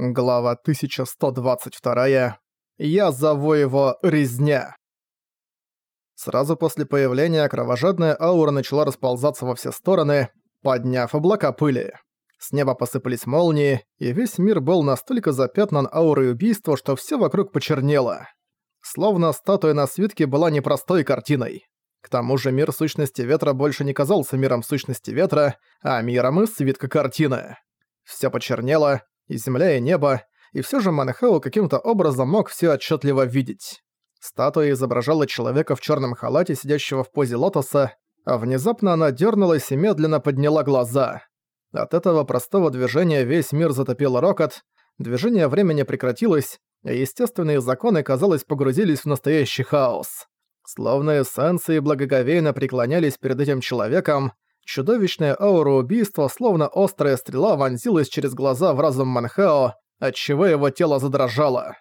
Глава 1122. Я зову его Резня. Сразу после появления кровожадная аура начала расползаться во все стороны, подняв облака пыли. С неба посыпались молнии, и весь мир был настолько запятнан аурой убийства, что все вокруг почернело. Словно статуя на свитке была непростой картиной. К тому же мир сущности ветра больше не казался миром сущности ветра, а миром из свитка картины. Все почернело, и земля, и небо, и все же Манхау каким-то образом мог все отчетливо видеть. Статуя изображала человека в черном халате, сидящего в позе лотоса, а внезапно она дернулась и медленно подняла глаза. От этого простого движения весь мир затопил рокот, движение времени прекратилось, а естественные законы, казалось, погрузились в настоящий хаос. Словно эссенции благоговейно преклонялись перед этим человеком, Чудовищная аура убийства, словно острая стрела, вонзилась через глаза в разум Манхао, отчего его тело задрожало.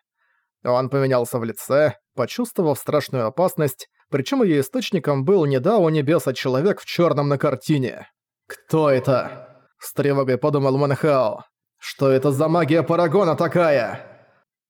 Он поменялся в лице, почувствовав страшную опасность, причем ее источником был не Дао Небес, а человек в черном на картине. «Кто это?» – с тревогой подумал Манхао. «Что это за магия Парагона такая?»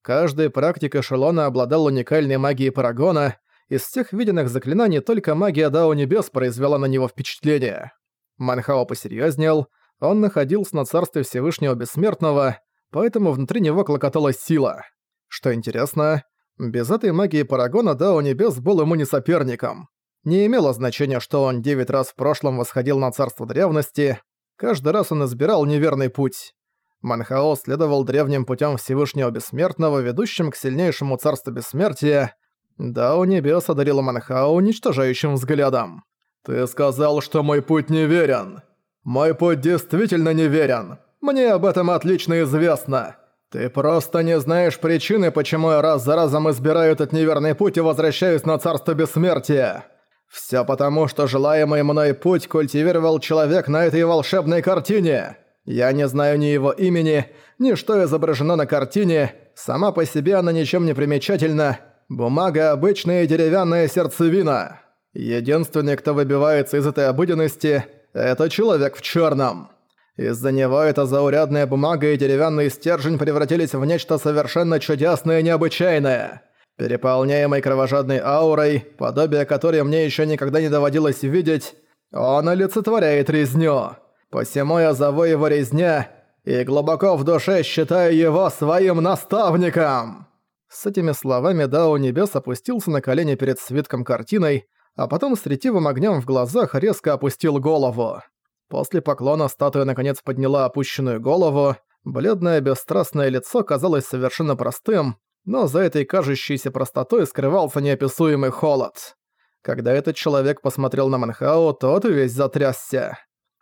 Каждый практик эшелона обладал уникальной магией Парагона, из всех виденных заклинаний только магия Дао Небес произвела на него впечатление. Манхао посерьезнел, он находился на царстве Всевышнего Бессмертного, поэтому внутри него клокотала сила. Что интересно, без этой магии Парагона Дао Небес был ему не соперником. Не имело значения, что он девять раз в прошлом восходил на царство древности, каждый раз он избирал неверный путь. Манхао следовал древним путем Всевышнего Бессмертного, ведущим к сильнейшему царству Бессмертия. Дао Небес одарила Манхао уничтожающим взглядом. «Ты сказал, что мой путь неверен. Мой путь действительно неверен. Мне об этом отлично известно. Ты просто не знаешь причины, почему я раз за разом избираю этот неверный путь и возвращаюсь на Царство Бессмертия. Всё потому, что желаемый мной путь культивировал человек на этой волшебной картине. Я не знаю ни его имени, ни что изображено на картине, сама по себе она ничем не примечательна. Бумага – обычная деревянная сердцевина». Единственный, кто выбивается из этой обыденности, это человек в черном. Из-за него эта заурядная бумага и деревянный стержень превратились в нечто совершенно чудесное и необычайное. Переполняемый кровожадной аурой, подобие которой мне еще никогда не доводилось видеть, он олицетворяет резню. Посему я зову его резня и глубоко в душе считаю его своим наставником. С этими словами Дао Небес опустился на колени перед свитком картиной, а потом с ретивым огнем в глазах резко опустил голову. После поклона статуя наконец подняла опущенную голову, бледное бесстрастное лицо казалось совершенно простым, но за этой кажущейся простотой скрывался неописуемый холод. Когда этот человек посмотрел на Манхао, тот весь затрясся.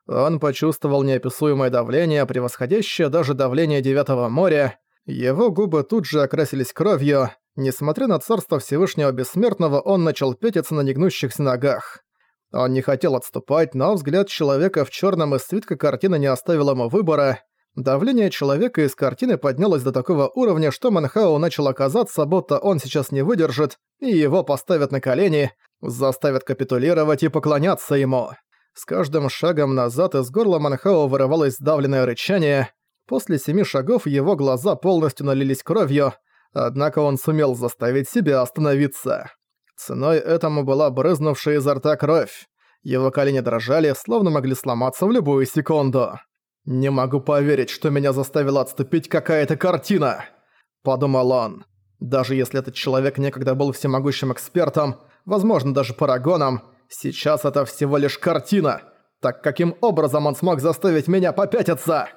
Он почувствовал неописуемое давление, превосходящее даже давление Девятого моря, его губы тут же окрасились кровью, Несмотря на царство Всевышнего Бессмертного, он начал пятиться на негнущихся ногах. Он не хотел отступать, но взгляд человека в черном из свитка картины не оставил ему выбора. Давление человека из картины поднялось до такого уровня, что Манхау начал оказаться, будто он сейчас не выдержит, и его поставят на колени, заставят капитулировать и поклоняться ему. С каждым шагом назад из горла Манхау вырывалось сдавленное рычание. После семи шагов его глаза полностью налились кровью, Однако он сумел заставить себя остановиться. Ценой этому была брызнувшая изо рта кровь. Его колени дрожали, словно могли сломаться в любую секунду. «Не могу поверить, что меня заставила отступить какая-то картина!» Подумал он. Даже если этот человек некогда был всемогущим экспертом, возможно, даже парагоном, сейчас это всего лишь картина. Так каким образом он смог заставить меня попятиться?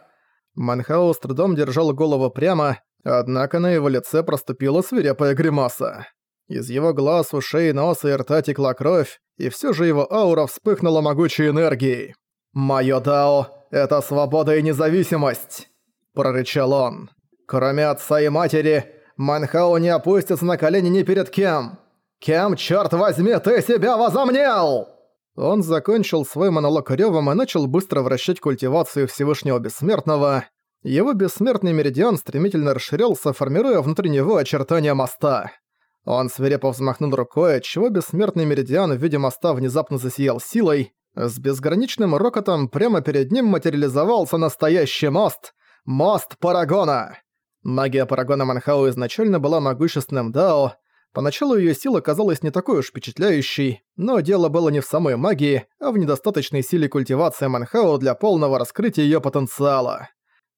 Манхао с трудом держал голову прямо, Однако на его лице проступила свирепая гримаса. Из его глаз, ушей, носа и рта текла кровь, и все же его аура вспыхнула могучей энергией. «Моё Дао — это свобода и независимость!» – прорычал он. «Кроме отца и матери, Манхао не опустится на колени ни перед кем! Кем, черт возьми, ты себя возомнил?» Он закончил свой монолог рёвом и начал быстро вращать культивацию Всевышнего Бессмертного. Его бессмертный меридиан стремительно расширялся, формируя внутри него очертания моста. Он свирепо взмахнул рукой, отчего бессмертный меридиан в виде моста внезапно засиял силой. С безграничным рокотом прямо перед ним материализовался настоящий мост. Мост Парагона! Магия Парагона Манхау изначально была могущественным Дао, Поначалу её сила казалась не такой уж впечатляющей, но дело было не в самой магии, а в недостаточной силе культивации Манхао для полного раскрытия её потенциала.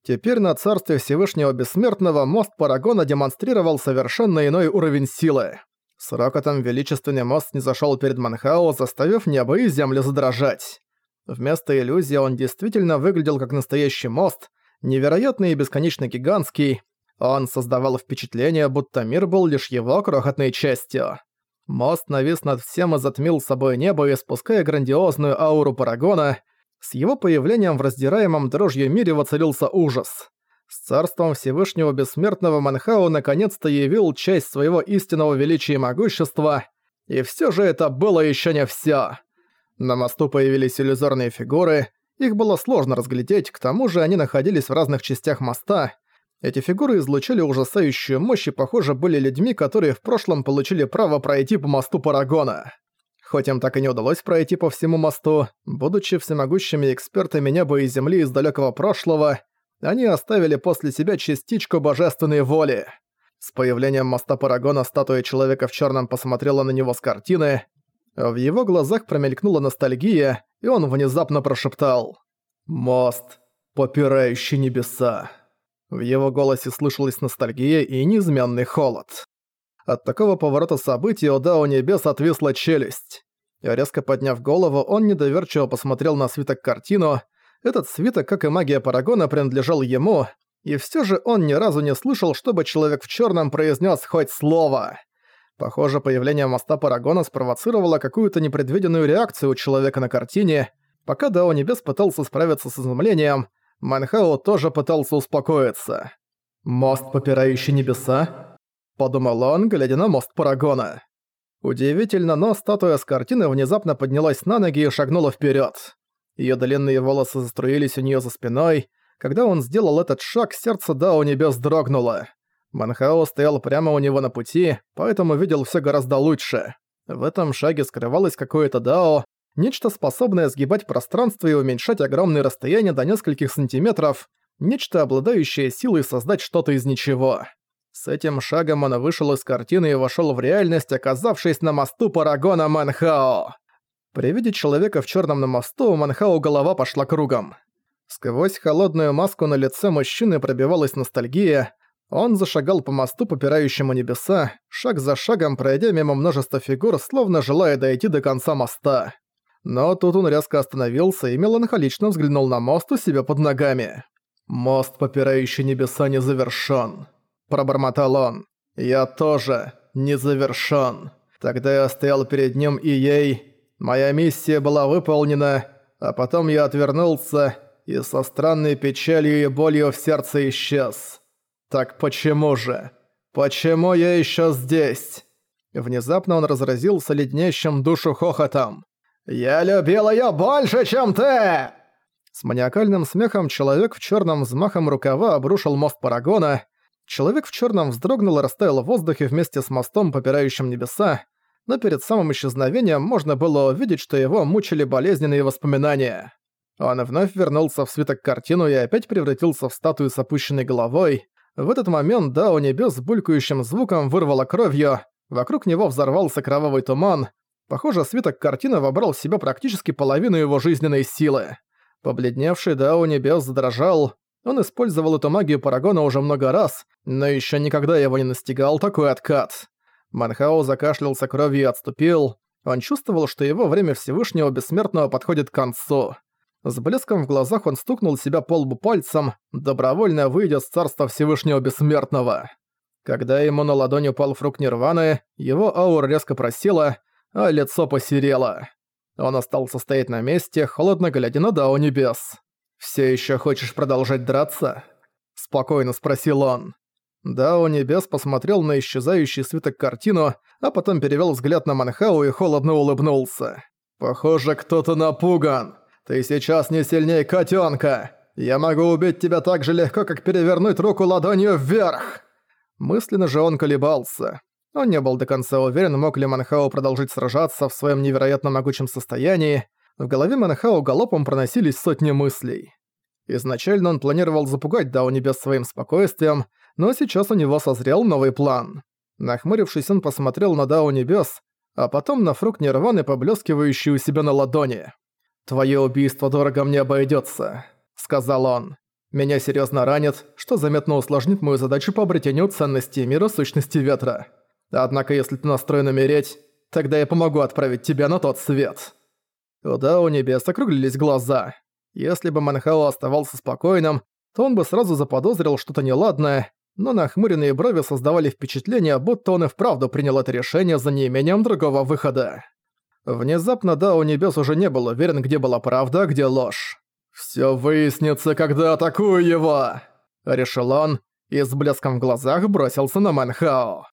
Теперь на царстве Всевышнего Бессмертного мост Парагона демонстрировал совершенно иной уровень силы. С рокотом величественный мост не зашёл перед Манхао, заставив небо и землю задрожать. Вместо иллюзии он действительно выглядел как настоящий мост, невероятный и бесконечно гигантский, он создавал впечатление, будто мир был лишь его крохотной частью. Мост навис над всем и затмил собой небо, испуская грандиозную ауру Парагона. С его появлением в раздираемом дрожью мире воцарился ужас. С царством Всевышнего Бессмертного Манхау наконец-то явил часть своего истинного величия и могущества, и все же это было еще не все. На мосту появились иллюзорные фигуры, их было сложно разглядеть, к тому же они находились в разных частях моста, эти фигуры излучали ужасающую мощь и, похоже, были людьми, которые в прошлом получили право пройти по мосту Парагона. Хоть им так и не удалось пройти по всему мосту, будучи всемогущими экспертами неба и земли из далекого прошлого, они оставили после себя частичку божественной воли. С появлением моста Парагона статуя человека в черном посмотрела на него с картины. В его глазах промелькнула ностальгия, и он внезапно прошептал «Мост, попирающий небеса». В его голосе слышалась ностальгия и неизменный холод. От такого поворота событий у Дао Небес отвисла челюсть. Резко подняв голову, он недоверчиво посмотрел на свиток картину. Этот свиток, как и магия Парагона, принадлежал ему, и все же он ни разу не слышал, чтобы человек в черном произнес хоть слово. Похоже, появление моста Парагона спровоцировало какую-то непредвиденную реакцию у человека на картине. Пока Дао Небес пытался справиться с изумлением, Манхао тоже пытался успокоиться. «Мост, попирающий небеса?» – подумал он, глядя на мост Парагона. Удивительно, но статуя с картины внезапно поднялась на ноги и шагнула вперед. Ее длинные волосы заструились у нее за спиной. Когда он сделал этот шаг, сердце Дао Небес дрогнуло. Манхао стоял прямо у него на пути, поэтому видел все гораздо лучше. В этом шаге скрывалось какое-то Дао, Нечто способное сгибать пространство и уменьшать огромные расстояния до нескольких сантиметров, нечто обладающее силой создать что-то из ничего. С этим шагом он вышел из картины и вошел в реальность, оказавшись на мосту Парагона Манхао. При виде человека в черном на мосту у Манхао голова пошла кругом. Сквозь холодную маску на лице мужчины пробивалась ностальгия. Он зашагал по мосту, попирающему небеса, шаг за шагом пройдя мимо множества фигур, словно желая дойти до конца моста. Но тут он резко остановился и меланхолично взглянул на мост у себя под ногами. «Мост, попирающий небеса, не завершён», – пробормотал он. «Я тоже не завершён. Тогда я стоял перед ним и ей. Моя миссия была выполнена, а потом я отвернулся и со странной печалью и болью в сердце исчез. Так почему же? Почему я ещё здесь?» Внезапно он разразился леднящим душу хохотом. «Я любил её больше, чем ты!» С маниакальным смехом человек в чёрном взмахом рукава обрушил мост Парагона. Человек в чёрном вздрогнул и растаял в воздухе вместе с мостом, попирающим небеса, но перед самым исчезновением можно было увидеть, что его мучили болезненные воспоминания. Он вновь вернулся в свиток картину и опять превратился в статую с опущенной головой. В этот момент Дао Небес булькающим звуком вырвало кровью, вокруг него взорвался кровавый туман, Похоже, свиток картины вобрал в себя практически половину его жизненной силы. Побледневший Дао Небес задрожал. Он использовал эту магию Парагона уже много раз, но еще никогда его не настигал такой откат. Манхао закашлялся кровью и отступил. Он чувствовал, что его время Всевышнего Бессмертного подходит к концу. С блеском в глазах он стукнул себя по лбу пальцем, добровольно выйдя с царства Всевышнего Бессмертного. Когда ему на ладонь упал фрукт Нирваны, его аура резко просела, а лицо посерело. Он остался стоять на месте, холодно глядя на Дао Небес. «Все еще хочешь продолжать драться?» – спокойно спросил он. Дао Небес посмотрел на исчезающий свиток картину, а потом перевел взгляд на Манхау и холодно улыбнулся. «Похоже, кто-то напуган. Ты сейчас не сильнее котенка. Я могу убить тебя так же легко, как перевернуть руку ладонью вверх!» Мысленно же он колебался. Он не был до конца уверен, мог ли Манхао продолжить сражаться в своем невероятно могучем состоянии. В голове Манхао галопом проносились сотни мыслей. Изначально он планировал запугать Дао Небес своим спокойствием, Но сейчас у него созрел новый план. Нахмурившись, он посмотрел на Дао Небес, а потом на фрукт Нирваны, поблескивающий у себя на ладони. «Твое убийство дорого мне обойдется, сказал он. «Меня серьезно ранит, что заметно усложнит мою задачу по обретению ценности мира сущности ветра. Однако если ты настроен умереть, тогда я помогу отправить тебя на тот свет». У Дао Небес округлились глаза. Если бы Манхао оставался спокойным, то он бы сразу заподозрил что-то неладное, но нахмуренные брови создавали впечатление, будто он и вправду принял это решение за неимением другого выхода. Внезапно Дао Небес уже не был уверен, где была правда, а где ложь. «Всё выяснится, когда атакую его!» – решил он и с блеском в глазах бросился на Манхао.